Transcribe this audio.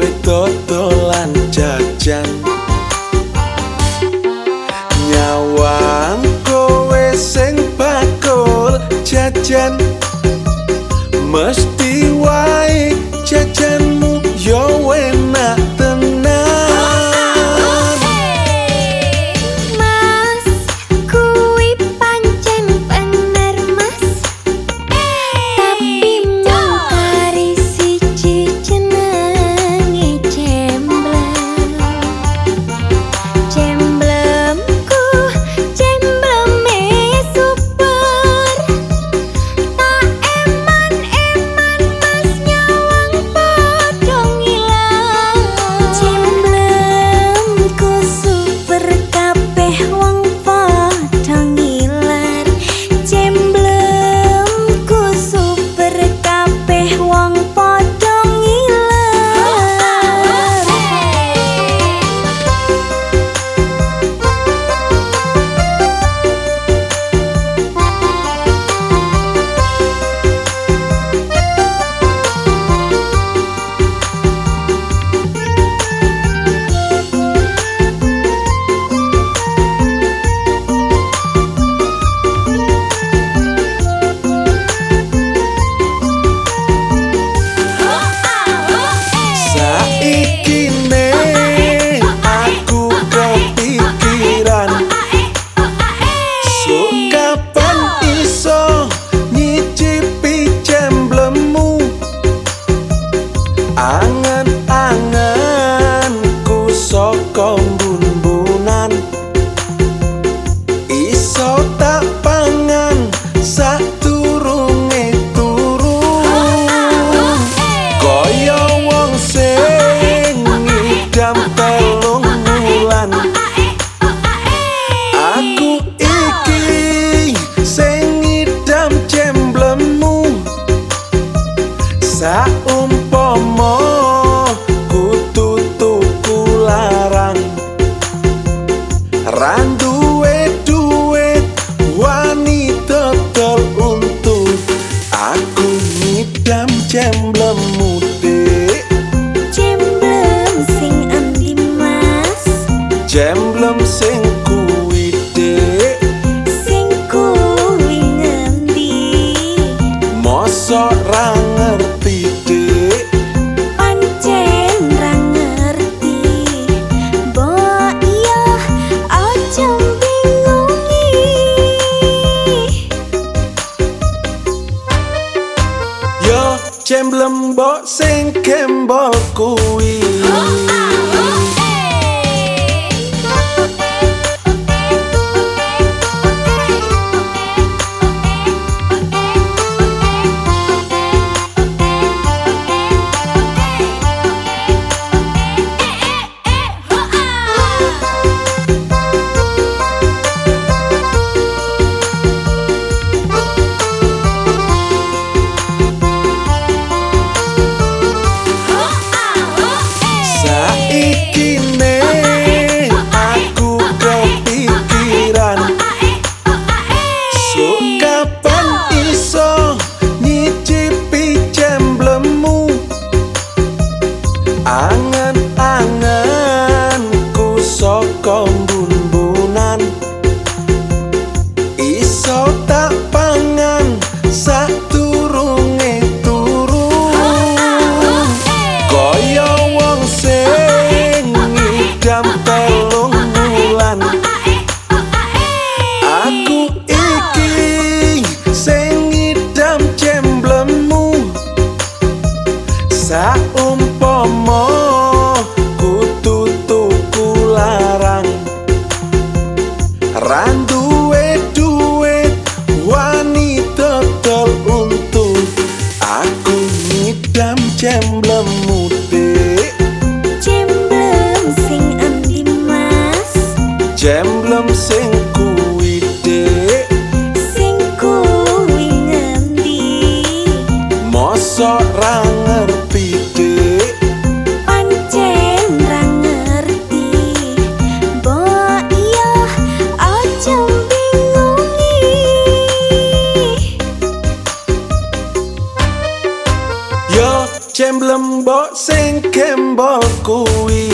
kue totolan jajan. Nyawang kowe sing bakul jajan. Mesti ngidam telung wulan. Aku iki sing ngidam jemblemu. Saumpama sing kuwi dek Sing kuwi ngendi? Mosok ra ngerti dek Pancen ra ngerti. Mbok iya aja bingungi. Yo jemblem mbok sing gembol kuwi Saiki ngidam telung wulan Aku iki sing ngidam jemblemu. Saumpama kudu tuku larang. Randuwe Yo jemblem mbok sing gembol kuwi